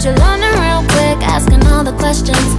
but you're learning real quick, asking all the questions.